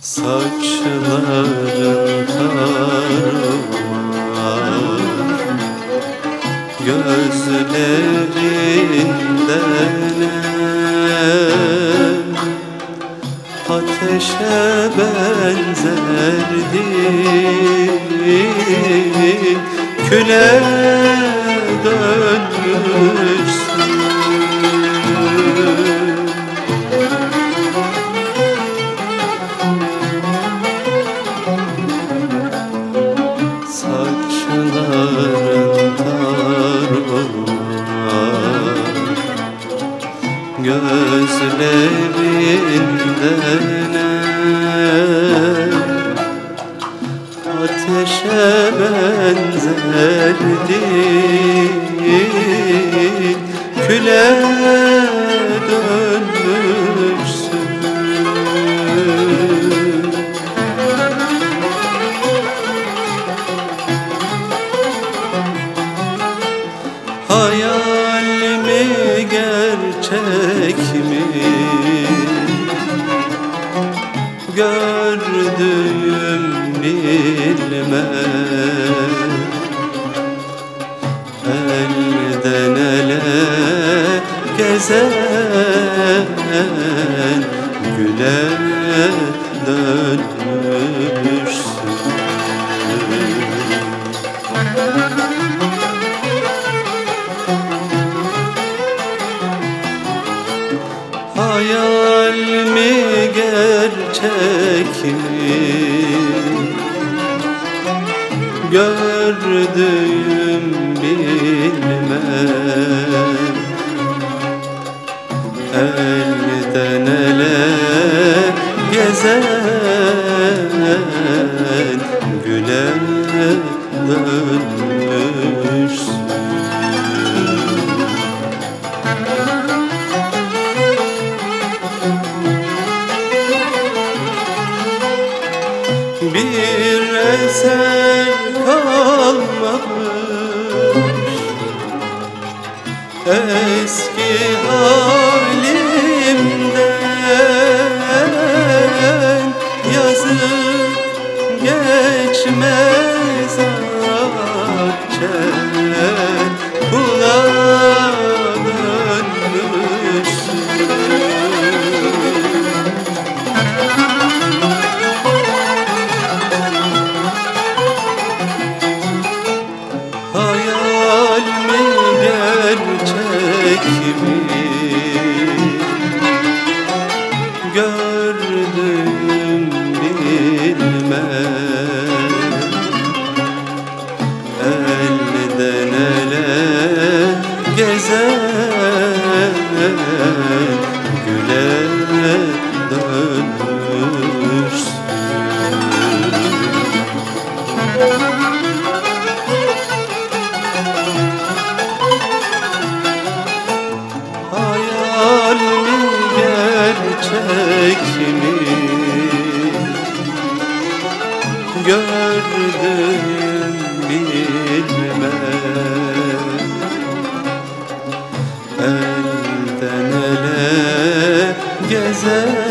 Saçların tarumar Gözlerinden Ateşe benzerdi. Küle benzerdi. Küle dönmüşsün. Hayal mi gerçek mi Gördüğüm bilmem Elden ele gezen Güle dönmüşsün. Hayal mi gerçek Gördüğüm bilmem. Elden ele gezen Güle dönmüşsün bir eser kalmamış. Eski halimden gerçek mi Gördüm bilmem. Elden ele gezen gerçek mi Gördüm bilmem Elden ele gezen